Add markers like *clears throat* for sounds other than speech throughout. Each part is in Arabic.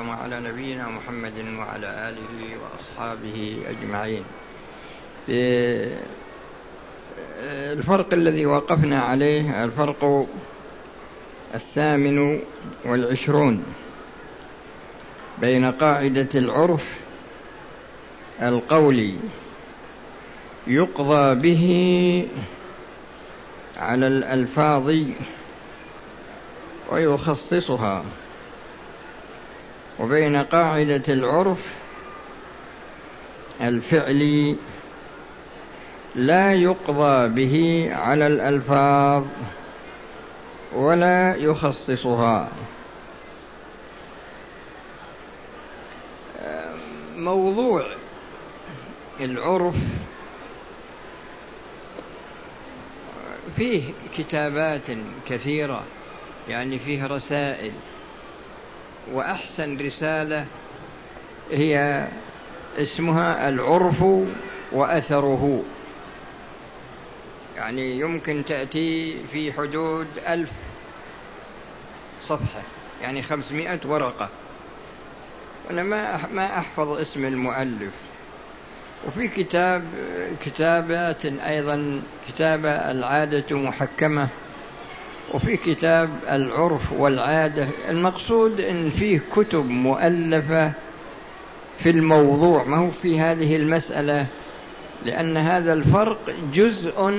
وعلى نبينا محمد وعلى آله وأصحابه أجمعين. الفرق الذي وقفنا عليه الفرق الثامن والعشرون بين قاعدة العرف القولي يقضى به على الألفاظ ويخصصها. وبين قاعدة العرف الفعلي لا يقضى به على الألفاظ ولا يخصصها. موضوع العرف فيه كتابات كثيرة يعني فيه رسائل. وأحسن رسالة هي اسمها العرف وأثره. يعني يمكن تأتي في حدود ألف صفحة يعني خمسمائة ورقة. أنا ما ما أحفظ اسم المؤلف. وفي كتاب كتابات أيضا كتابة العادة محكمة. وفي كتاب العرف والعادة المقصود أن فيه كتب مؤلفة في الموضوع. ما هو في هذه المسألة؟ لأن هذا الفرق جزء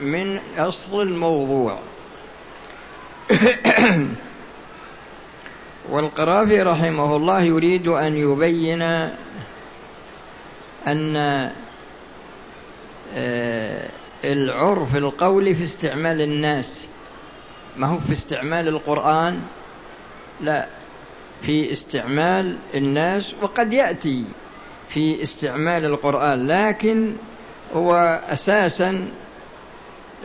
من أصل الموضوع. *coughs* والقرافي رحمه الله يريد أن يبين أن آه، العرف القولي في استعمال الناس. ما هو في استعمال القرآن؟ لا في استعمال الناس وقد يأتي في استعمال القرآن لكن هو أساسا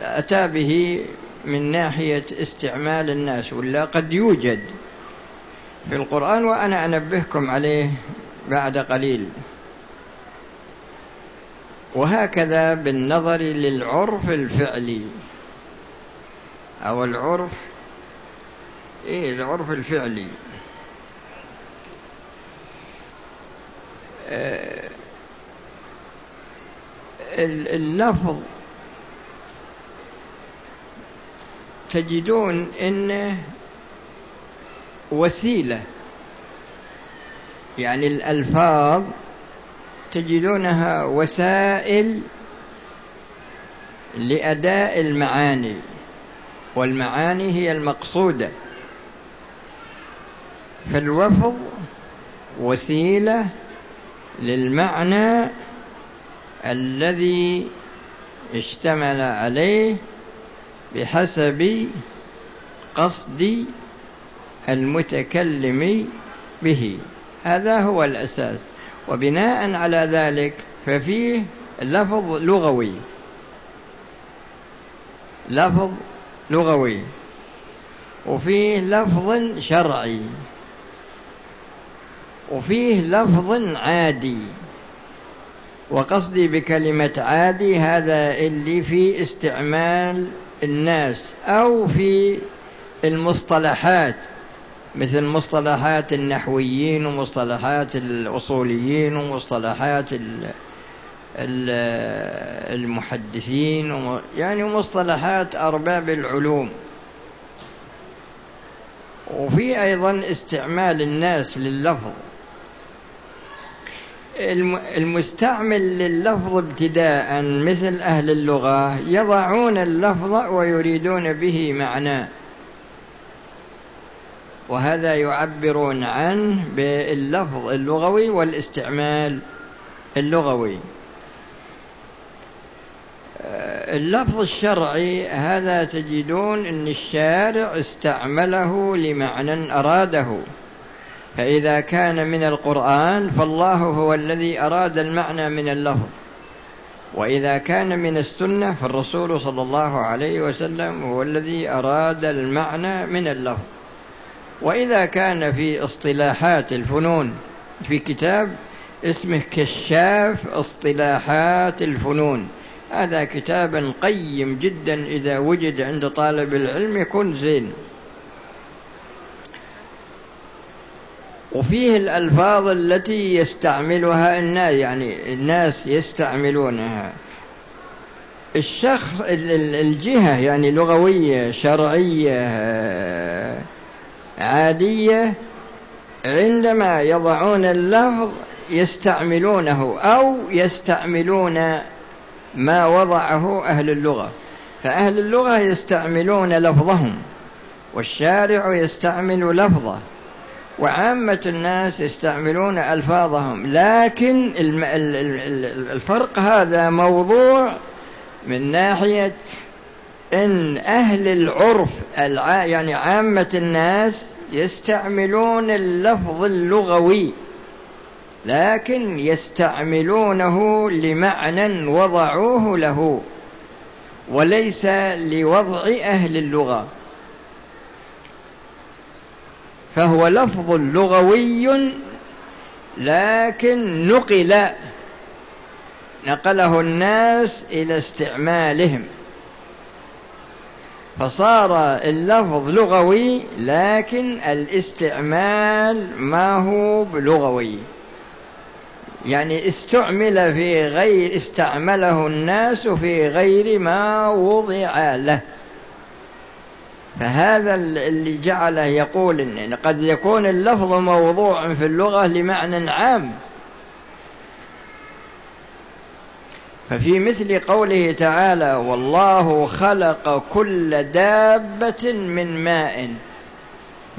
أتى به من ناحية استعمال الناس ولا قد يوجد في القرآن وأنا أنبهكم عليه بعد قليل. وهكذا بالنظر للعرف الفعلي. أو العرف إيه العرف الفعلي. آه، اللفظ تجدون إنه وسيلة. يعني الألفاظ تجدونها وسائل لأداء المعاني. والمعاني هي المقصودة. فالوفظ وسيلة للمعنى الذي اشتمل عليه بحسب قصد المتكلم به. هذا هو الأساس. وبناء على ذلك ففيه لفظ لغوي. لفظ لغوي. وفيه لفظ شرعي. وفيه لفظ عادي. وقصدي بكلمة عادي هذا اللي في استعمال الناس أو في المصطلحات مثل مصطلحات النحويين ومصطلحات الأصوليين ومصطلحات المحدثين يعني مصطلحات أرباب العلوم. وفي أيضا استعمال الناس لللفظ. المستعمل لللفظ ابتداء مثل أهل اللغة يضعون اللفظ ويريدون به معناه وهذا يعبرون عنه باللفظ اللغوي والاستعمال اللغوي. اللفظ الشرعي هذا تجدون إن الشارع استعمله لمعنى أراده. فإذا كان من القرآن فالله هو الذي أراد المعنى من اللفظ. وإذا كان من السنة فالرسول صلى الله عليه وسلم هو الذي أراد المعنى من اللفظ. وإذا كان في اصطلاحات الفنون في كتاب اسمه كشاف اصطلاحات الفنون. هذا كتابا قيم جدا إذا وجد عند طالب العلم يكون زين. وفيه الألفاظ التي يستعملها الناس يعني الناس يستعملونها. الشخص الجهة يعني لغوية شرعية عادية عندما يضعون اللفظ يستعملونه أو يستعملون ما وضعه أهل اللغة. فأهل اللغة يستعملون لفظهم والشارع يستعمل لفظه وعامة الناس يستعملون ألفاظهم. لكن الفرق هذا موضوع من ناحية إن أهل العرف يعني عامة الناس يستعملون اللفظ اللغوي. لكن يستعملونه لمعنى وضعوه له وليس لوضع أهل اللغة. فهو لفظ لغوي لكن نقل نقله الناس إلى استعمالهم. فصار اللفظ لغوي لكن الاستعمال ما هو بلغوي. يعني استعمل في غير استعمله الناس في غير ما وضع له. فهذا اللي جعله يقول إن قد يكون اللفظ موضوع في اللغة لمعنى عام. ففي مثل قوله تعالى والله خلق كل دابة من ماء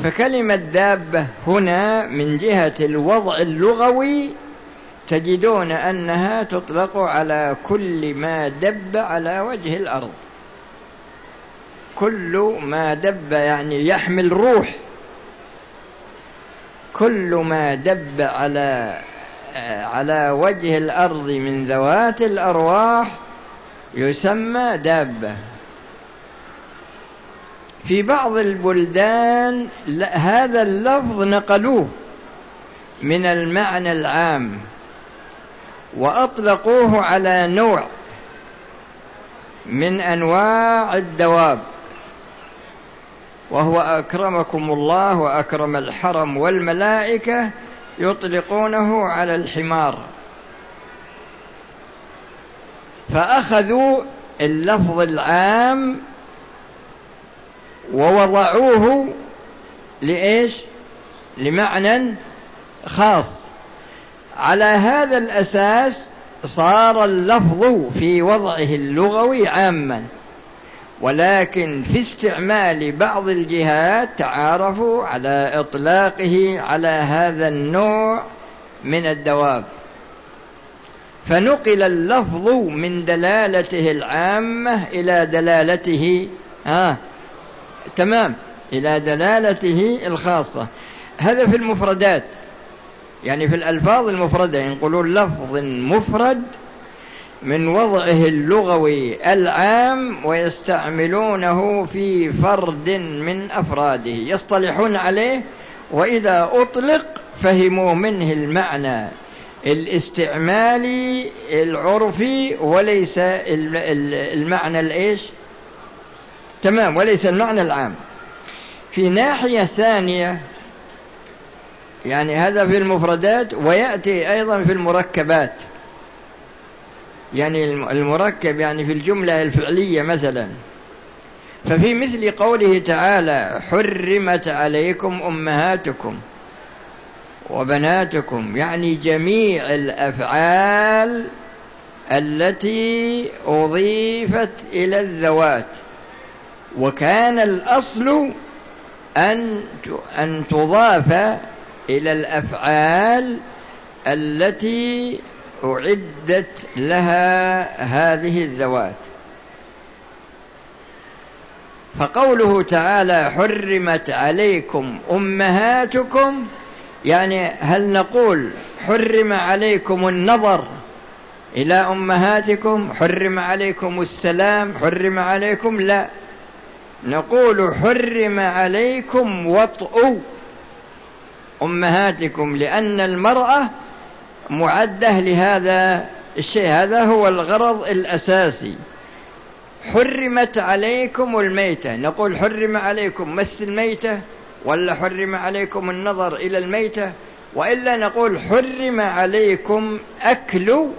فكلمة دابة هنا من جهة الوضع اللغوي تجدون أنها تطلق على كل ما دب على وجه الأرض. كل ما دب يعني يحمل روح. كل ما دب على على وجه الأرض من ذوات الأرواح يسمى دابة. في بعض البلدان هذا اللفظ نقلوه من المعنى العام. وأطلقوه على نوع من أنواع الدواب وهو أكرمكم الله وأكرم الحرم والملائكة يطلقونه على الحمار. فأخذوا اللفظ العام ووضعوه لإيش؟ لمعنى خاص. على هذا الأساس صار اللفظ في وضعه اللغوي عاما. ولكن في استعمال بعض الجهات تعارفوا على إطلاقه على هذا النوع من الدواب. فنقل اللفظ من دلالته العامة إلى دلالته ها تمام إلى دلالته الخاصة. هذا في المفردات. يعني في الألفاظ المفردة ينقلون لفظ مفرد من وضعه اللغوي العام ويستعملونه في فرد من أفراده يصطلحون عليه وإذا أطلق فهموا منه المعنى الاستعمالي العرفي وليس المعنى الإيش؟ تمام وليس المعنى العام. في ناحية ثانية يعني هذا في المفردات ويأتي أيضا في المركبات. يعني المركب يعني في الجملة الفعلية مثلا. ففي مثل قوله تعالى حرمت عليكم أمهاتكم وبناتكم. يعني جميع الأفعال التي أضيفت إلى الذوات. وكان الأصل أن أن تضاف إلى الأفعال التي أعدت لها هذه الذوات. فقوله تعالى حرمت عليكم أمهاتكم يعني هل نقول حرم عليكم النظر إلى أمهاتكم حرم عليكم السلام حرم عليكم لا. نقول حرم عليكم وطء أمهاتكم لأن المرأة معدة لهذا الشيء. هذا هو الغرض الأساسي. حرمت عليكم الميتة. نقول حرم عليكم مس الميتة ولا حرم عليكم النظر إلى الميتة. وإلا نقول حرم عليكم أكل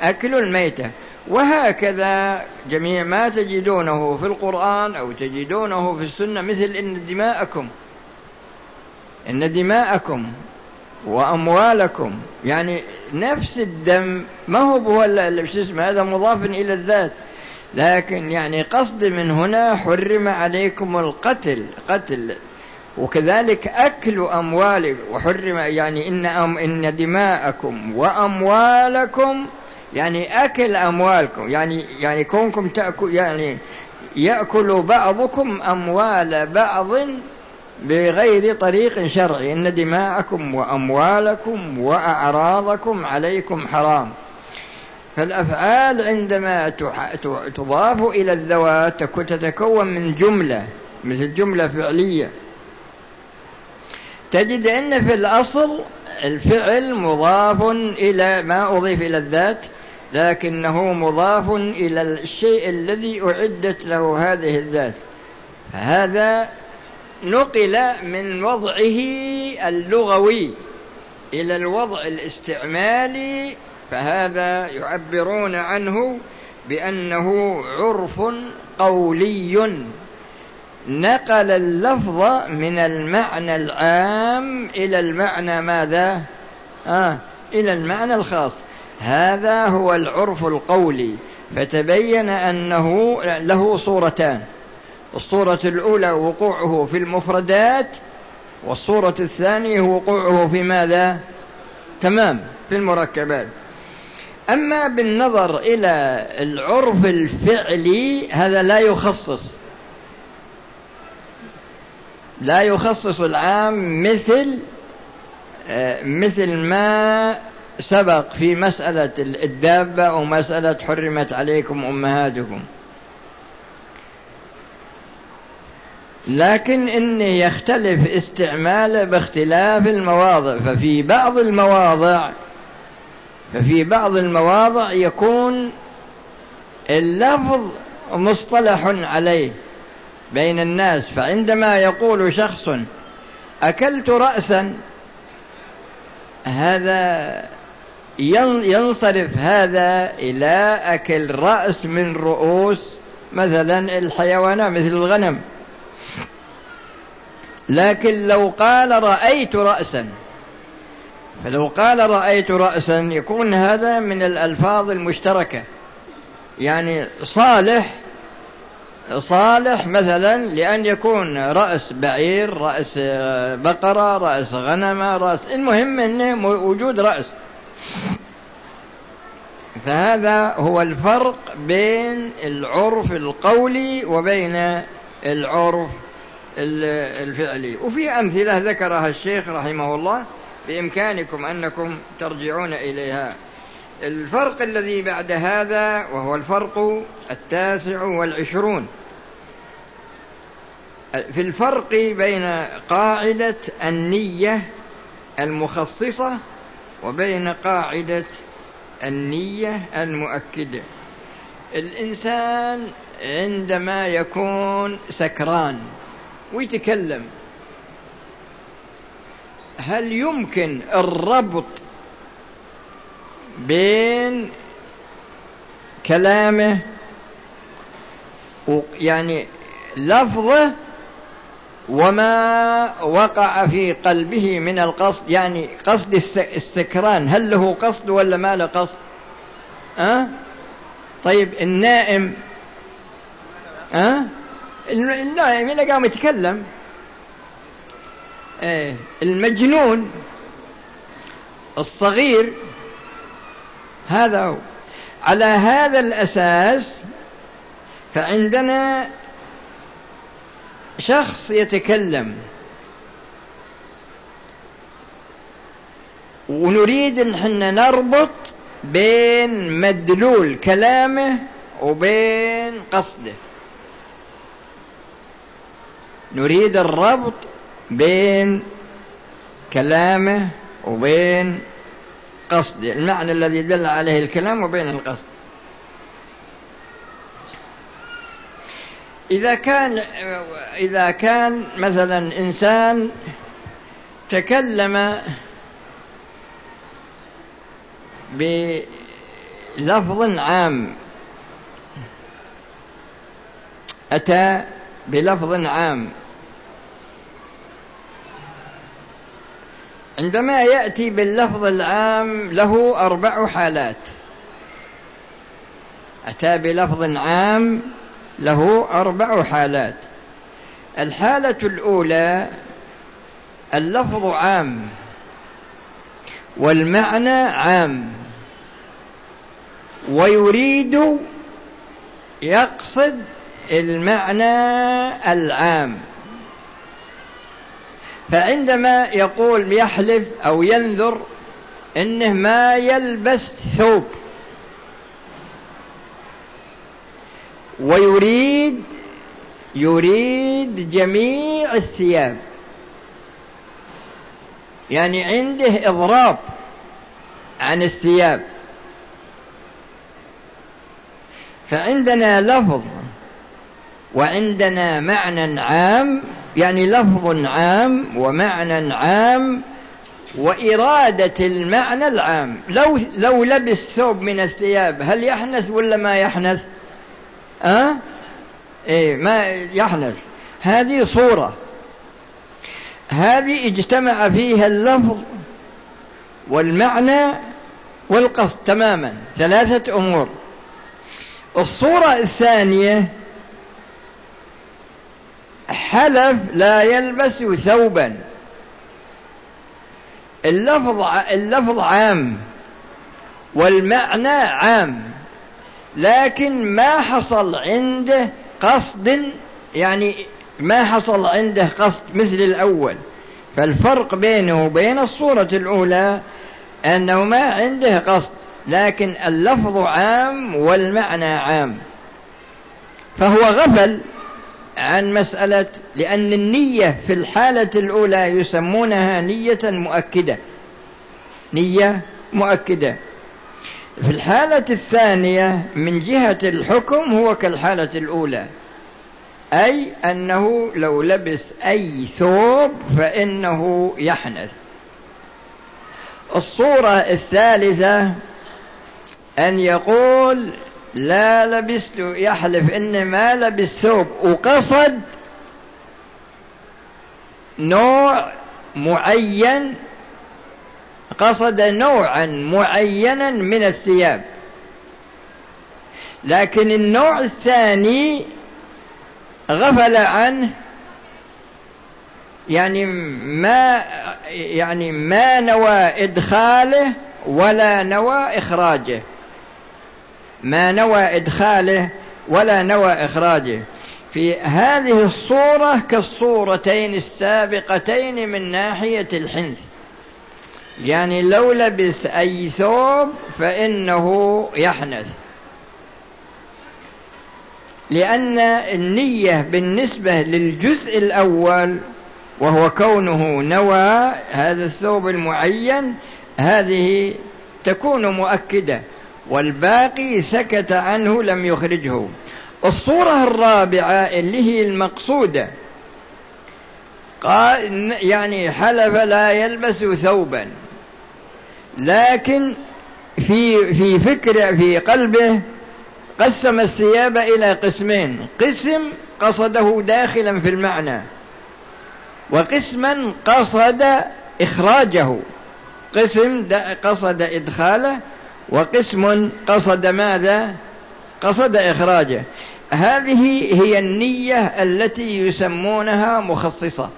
أكل الميتة. وهكذا جميع ما تجدونه في القرآن أو تجدونه في السنة مثل إن دماءكم إن دماءكم وأموالكم يعني نفس الدم ما هو هو اسمه هذا مضاف إلى الذات. لكن يعني قصد من هنا حرم عليكم القتل قتل. وكذلك أكل أموالكم وحرم يعني إن أم إن دماءكم وأموالكم يعني أكل أموالكم يعني يعني كونكم تأكل يعني يأكل بعضكم أموال بعض بغير طريق شرعي. إن دماءكم وأموالكم وأعراضكم عليكم حرام. فالأفعال عندما تضاف إلى الذوات تتكون من جملة مثل جملة فعلية. تجد أن في الأصل الفعل مضاف إلى ما أضيف إلى الذات لكنه مضاف إلى الشيء الذي أعدت له هذه الذات. هذا نقل من وضعه اللغوي إلى الوضع الاستعمالي فهذا يعبرون عنه بأنه عرف قولي. نقل اللفظ من المعنى العام إلى المعنى ماذا؟ آه إلى المعنى الخاص. هذا هو العرف القولي. فتبين أنه له صورتان. الصورة الأولى وقوعه في المفردات والصورة الثانية وقوعه في ماذا؟ تمام في المركبات. أما بالنظر إلى العرف الفعلي هذا لا يخصص. لا يخصص العام مثل آه، مثل ما سبق في مسألة الدابة ومسألة حرمت عليكم أمهاتكم. لكن إن يختلف استعماله باختلاف المواضع ففي بعض المواضع ففي بعض المواضع يكون اللفظ مصطلح عليه بين الناس فعندما يقول شخص أكلت رأسا هذا ينصرف هذا إلى أكل رأس من رؤوس مثلا الحيوانات مثل الغنم. لكن لو قال رأيت رأسا فلو قال رأيت رأسا يكون هذا من الألفاظ المشتركة. يعني صالح صالح مثلا لأن يكون رأس بعير رأس بقرة رأس غنمة رأس المهم أنه وجود رأس. فهذا هو الفرق بين العرف القولي وبين العرف الفعلي. وفي أمثلة ذكرها الشيخ رحمه الله بإمكانكم أنكم ترجعون إليها. الفرق الذي بعد هذا وهو الفرق التاسع والعشرون. في الفرق بين قاعدة النية المخصصة وبين قاعدة النية المؤكدة الإنسان عندما يكون سكران ويتكلم هل يمكن الربط بين كلامه يعني لفظه وما وقع في قلبه من القصد يعني قصد السكران هل له قصد ولا ما له قصد أه؟ طيب النائم أه؟ النائم إذا قام يتكلم إيه المجنون الصغير هذا هو. على هذا الأساس فعندنا شخص يتكلم. ونريد إن نربط بين مدلول كلامه وبين قصده. نريد الربط بين كلامه وبين قصده المعنى الذي دل عليه الكلام وبين القصد. إذا كان إذا كان مثلا إنسان تكلم بلفظ عام أتى بلفظ عام عندما يأتي باللفظ العام له أربع حالات. أتى بلفظ عام له أربع حالات. الحالة الأولى اللفظ عام والمعنى عام ويريد يقصد المعنى العام. فعندما يقول يحلف أو ينذر إنه ما يلبس ثوب ويريد يريد جميع الثياب يعني عنده إضراب عن الثياب. فعندنا لفظ وعندنا معنى عام يعني لفظ عام ومعنى عام وإرادة المعنى العام. لو لو لبس ثوب من الثياب هل يحنث ولا ما يحنث؟ أه؟ إيه ما يحنث. هذه صورة. هذه اجتمع فيها اللفظ والمعنى والقصد تماما. ثلاثة أمور. الصورة الثانية حلف لا يلبس ثوبا. اللفظ اللفظ عام والمعنى عام لكن ما حصل عنده قصد يعني ما حصل عنده قصد مثل الأول. فالفرق بينه وبين الصورة الأولى أنه ما عنده قصد لكن اللفظ عام والمعنى عام. فهو غفل عن مسألة لأن النية في الحالة الأولى يسمونها نية مؤكدة. نية مؤكدة. في الحالة الثانية من جهة الحكم هو كالحالة الأولى. أي أنه لو لبس أي ثوب فإنه يحنث. الصورة الثالثة أن يقول لا لبست يحلف إن ما لبس ثوب. وقصد نوع معين قصد نوعا معينا من الثياب. لكن النوع الثاني غفل عنه يعني ما يعني ما نوى إدخاله ولا نوى إخراجه. ما نوى إدخاله ولا نوى إخراجه. في هذه الصورة كالصورتين السابقتين من ناحية الحنث. يعني لو لبس أي ثوب فإنه يحنث. لأن النية بالنسبة للجزء الأول وهو كونه نوى هذا الثوب المعين هذه تكون مؤكدة. والباقي سكت عنه لم يخرجه. الصورة الرابعة اللي هي المقصودة. قال يعني حلف لا يلبس ثوبا. لكن في في فكر في قلبه قسم الثياب إلى قسمين. قسم قصده داخلا في المعنى وقسما قصد إخراجه. قسم قصد إدخاله وقسم قصد ماذا؟ قصد إخراجه. هذه هي النية التي يسمونها مخصصة.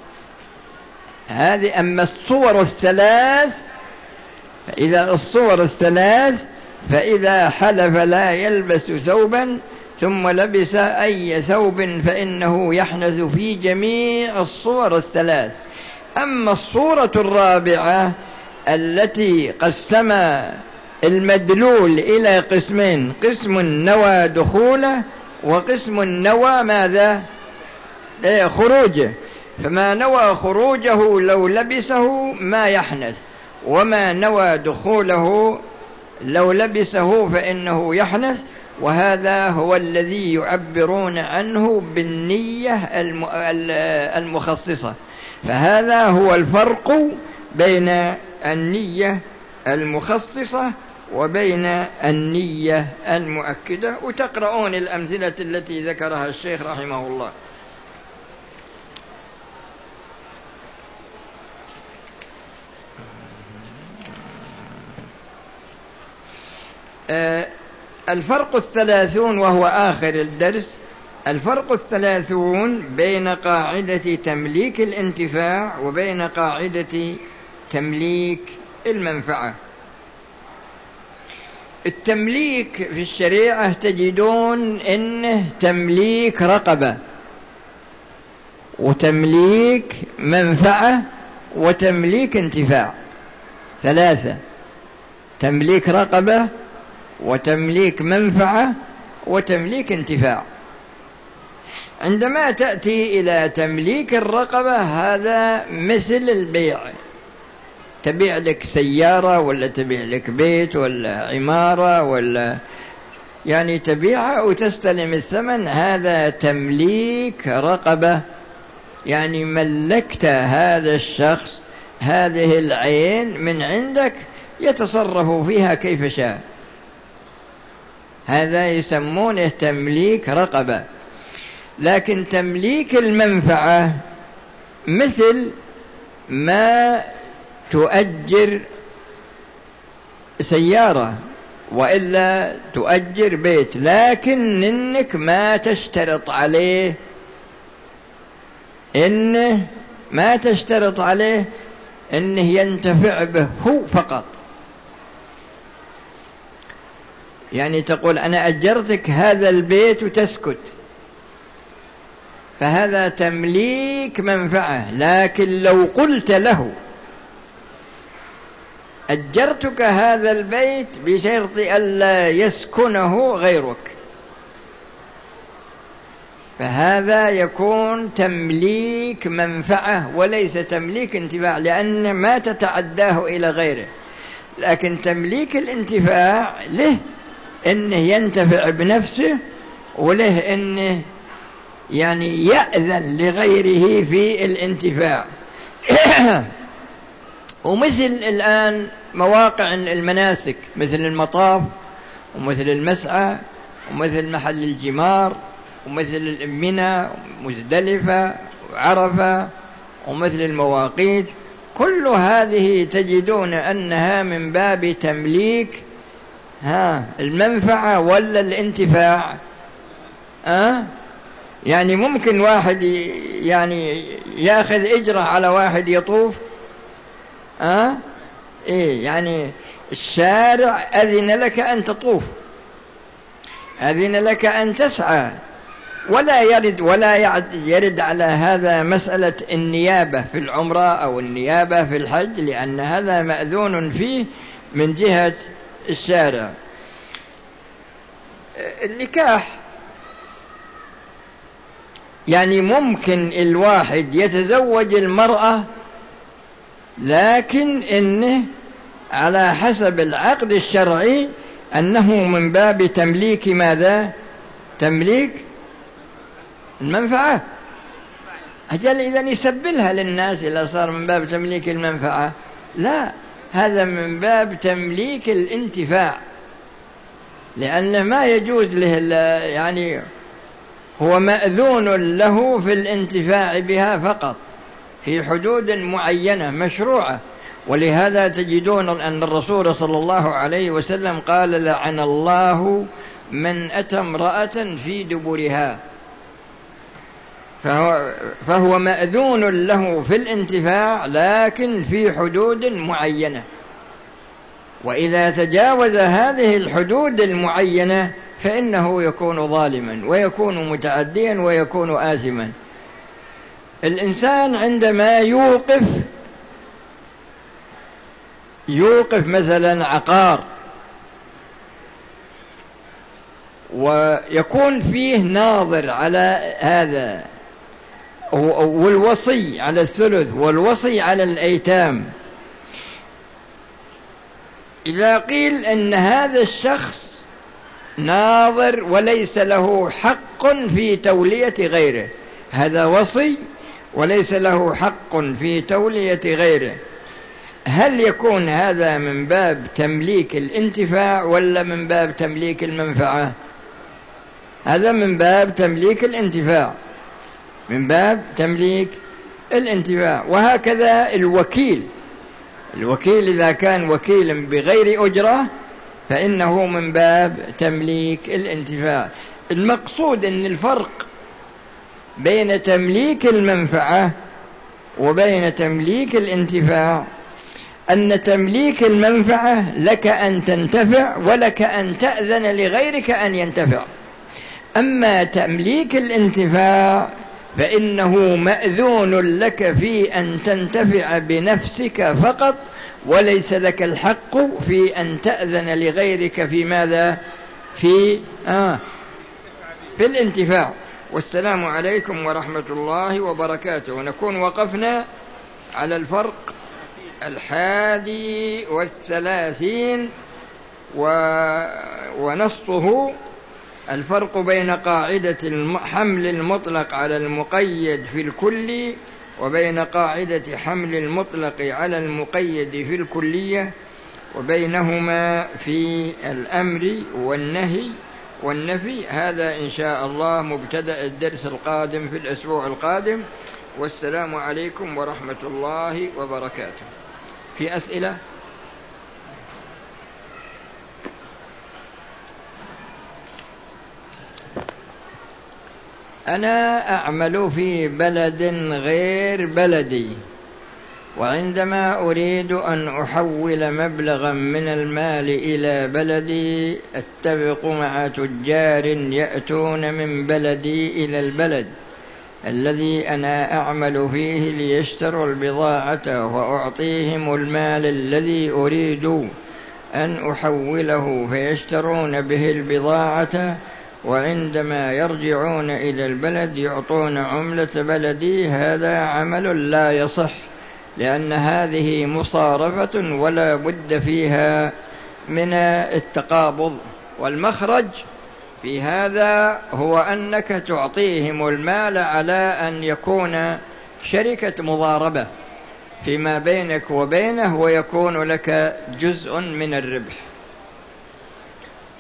هذه أما الصور الثلاث فإذا الصور الثلاث فإذا حلف لا يلبس ثوبا ثم لبس أي ثوب فإنه يحنث في جميع الصور الثلاث. أما الصورة الرابعة التي قسم المدلول إلى قسمين قسم نوى دخوله وقسم نوى ماذا؟ إيه خروجه. فما نوى خروجه لو لبسه ما يحنث وما نوى دخوله لو لبسه فإنه يحنث وهذا هو الذي يعبرون عنه بالنية المخصصة. فهذا هو الفرق بين النية المخصصة وبين النية المؤكدة وتقرؤون الأمثلة التي ذكرها الشيخ رحمه الله. آه، الفرق الثلاثون وهو آخر الدرس. الفرق الثلاثون بين قاعدة تمليك الانتفاع وبين قاعدة تمليك المنفعة. التمليك في الشريعة تجدون إنه تمليك رقبة وتمليك منفعة وتمليك انتفاع. ثلاثة تمليك رقبة وتمليك منفعة وتمليك انتفاع. عندما تأتي إلى تمليك الرقبة هذا مثل البيع. تبيع لك سيارة ولا تبيع لك بيت ولا عمارة ولا يعني تبيعها وتستلم الثمن هذا تمليك رقبة. يعني ملكت هذا الشخص هذه العين من عندك يتصرف فيها كيف شاء. هذا يسمونه تمليك رقبة. لكن تمليك المنفعة مثل ما تؤجر سيارة وإلا تؤجر بيت لكن إنك ما تشترط عليه. انه ما تشترط عليه انه ينتفع به هو فقط. يعني تقول أنا أجرتك هذا البيت وتسكت. فهذا تمليك منفعة لكن لو قلت له أجرتك هذا البيت بشرط ألا يسكنه غيرك. فهذا يكون تمليك منفعة وليس تمليك انتفاع لأن ما تتعداه إلى غيره. لكن تمليك الانتفاع له إنه ينتفع بنفسه وله إنه يعني يأذن لغيره في الانتفاع. *coughs* ومثل الآن مواقع المناسك مثل المطاف ومثل المسعى ومثل محل الجمار ومثل منى ومزدلفة وعرفة ومثل المواقيت. كل هذه تجدون أنها من باب تمليك ها المنفعة ولا الانتفاع؟ ها؟ يعني ممكن واحد يعني ياخذ إجرة على واحد يطوف ها؟ إيه يعني الشارع أذن لك أن تطوف. أذن لك أن تسعى. ولا يرد ولا يرد على هذا مسألة النيابة في العمرة أو النيابة في الحج لأن هذا مأذون فيه من جهة الشارع. النكاح يعني ممكن الواحد يتزوج المرأة لكن إنه على حسب العقد الشرعي أنه من باب تمليك ماذا؟ تمليك المنفعة. أجل إذا يسبلها للناس إذا صار من باب تمليك المنفعة. لا هذا من باب تمليك الانتفاع. لأنه ما يجوز له يعني هو مأذون له في الانتفاع بها فقط. في حدود معينة مشروعة. ولهذا تجدون أن الرسول صلى الله عليه وسلم قال لعن الله من أتى امرأة في دبرها. فهو, فهو مأذون له في الانتفاع لكن في حدود معينة. وإذا تجاوز هذه الحدود المعينة فإنه يكون ظالما ويكون متعديا ويكون آثما. الإنسان عندما يوقف يوقف مثلا عقار ويكون فيه ناظر على هذا والوصي على الثلث والوصي على الأيتام. إذا قيل أن هذا الشخص ناظر وليس له حق في تولية غيره هذا وصي وليس له حق في تولية غيره. هل يكون هذا من باب تمليك الانتفاع ولا من باب تمليك المنفعة؟ هذا من باب تمليك الانتفاع. من باب تمليك الانتفاع. وهكذا الوكيل. الوكيل إذا كان وكيلا بغير أجرة فإنه من باب تمليك الانتفاع. المقصود أن الفرق بين تمليك المنفعة وبين تمليك الانتفاع. أن تمليك المنفعة لك أن تنتفع ولك أن تأذن لغيرك أن ينتفع. أما تمليك الانتفاع فإنه مأذون لك في أن تنتفع بنفسك فقط وليس لك الحق في أن تأذن لغيرك في ماذا؟ في آه في الانتفاع. والسلام عليكم ورحمة الله وبركاته. نكون وقفنا على الفرق الحادي والثلاثين و... ونصه الفرق بين قاعدة حمل المطلق على المقيد في الكل وبين قاعدة حمل المطلق على المقيد في الكلية وبينهما في الأمر والنهي والنفي هذا إن شاء الله مبتدأ الدرس القادم في الأسبوع القادم. والسلام عليكم ورحمة الله وبركاته. في أسئلة؟ أنا أعمل في بلد غير بلدي. وعندما أريد أن أحول مبلغا من المال إلى بلدي أتفق مع تجار يأتون من بلدي إلى البلد. الذي أنا أعمل فيه ليشتروا البضاعة وأعطيهم المال الذي أريد أن أحوله فيشترون به البضاعة وعندما يرجعون إلى البلد يعطون عملة بلدي هذا عمل لا يصح. لأن هذه مصارفة ولا بد فيها من التقابض. والمخرج في هذا هو أنك تعطيهم المال على أن يكون شركة مضاربة فيما بينك وبينه ويكون لك جزء من الربح.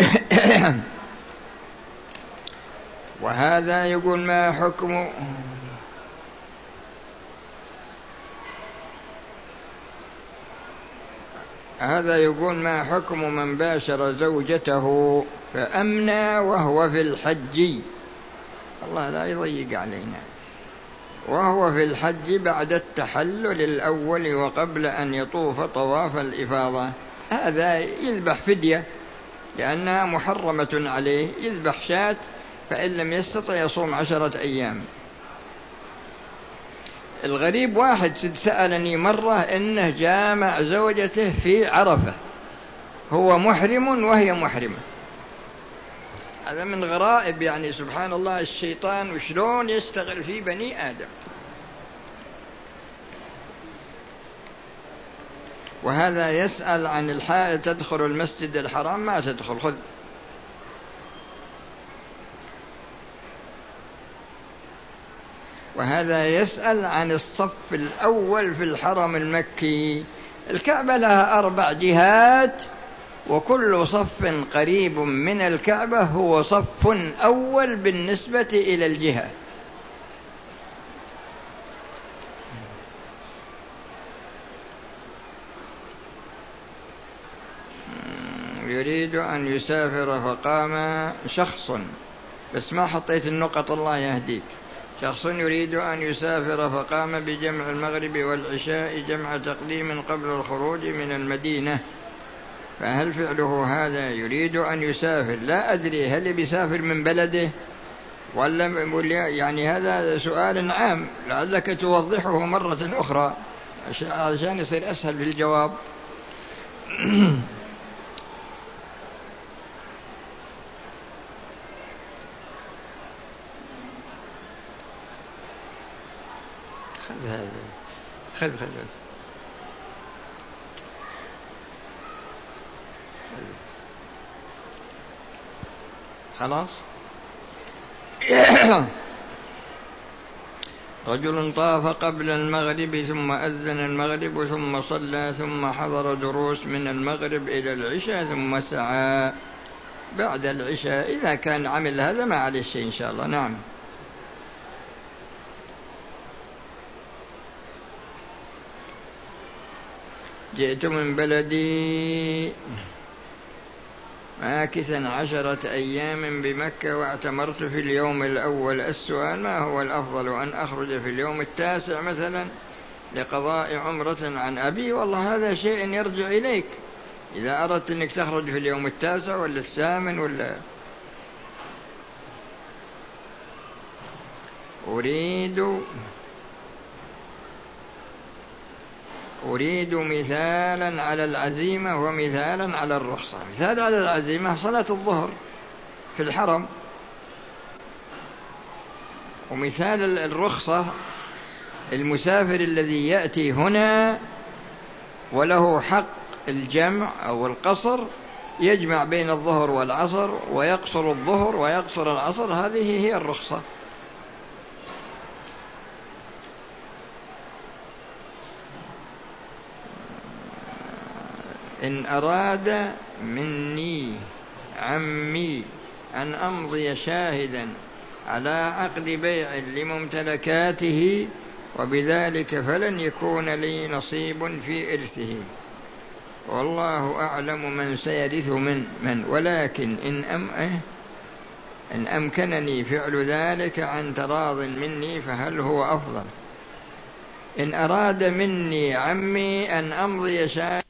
*coughs* وهذا يقول ما حكم هذا يقول ما حكم من باشر زوجته فأمنى وهو في الحج. الله لا يضيق علينا. وهو في الحج بعد التحلل الأول وقبل أن يطوف طواف الإفاضة. هذا يذبح فدية لأنها محرمة عليه. يذبح شاة فإن لم يستطع يصوم عشرة أيام. الغريب واحد سألني مرة إنه جامع زوجته في عرفة. هو محرم وهي محرمة. هذا من غرائب يعني سبحان الله الشيطان وشلون يستغل في بني آدم. وهذا يسأل عن الحائط تدخل المسجد الحرام؟ ما تدخل خذ. وهذا يسأل عن الصف الأول في الحرم المكي. الكعبة لها أربع جهات وكل صف قريب من الكعبة هو صف أول بالنسبة إلى الجهة. يريد أن يسافر فقام شخص. بس ما حطيت النقط الله يهديك. شخص يريد أن يسافر فقام بجمع المغرب والعشاء جمع تقديم قبل الخروج من المدينة. فهل فعله هذا يريد أن يسافر؟ لا أدري هل بيسافر من بلده؟ ولا يعني هذا سؤال عام لعلك توضحه مرة أخرى عشان يصير أسهل في الجواب. *clears throat* خذ خذ خلاص؟ *coughs* رجل طاف قبل المغرب ثم أذن المغرب ثم صلى ثم حضر دروس من المغرب إلى العشاء ثم سعى بعد العشاء. إذا كان عمل هذا ما عليه شيء إن شاء الله. نعم. جئت من بلدي. ماكثا عشرة أيام بمكة واعتمرت في اليوم الأول. السؤال ما هو الأفضل؟ أن أخرج في اليوم التاسع مثلا لقضاء عمرة عن أبي؟ والله هذا شيء يرجع إليك. إذا أردت أنك تخرج في اليوم التاسع ولا الثامن ولا أريد أريد مثالا على العزيمة ومثالا على الرخصة. مثال على العزيمة صلاة الظهر في الحرم. ومثال الرخصة المسافر الذي يأتي هنا وله حق الجمع أو القصر يجمع بين الظهر والعصر ويقصر الظهر ويقصر العصر. هذه هي الرخصة. إن أراد مني عمي أن أمضي شاهدا على عقد بيع لممتلكاته وبذلك فلن يكون لي نصيب في إرثه. والله أعلم من سيرث من من. ولكن إن أم إيه؟ إن أمكنني فعل ذلك عن تراض مني فهل هو أفضل؟ إن أراد مني عمي أن أمضي شاهدا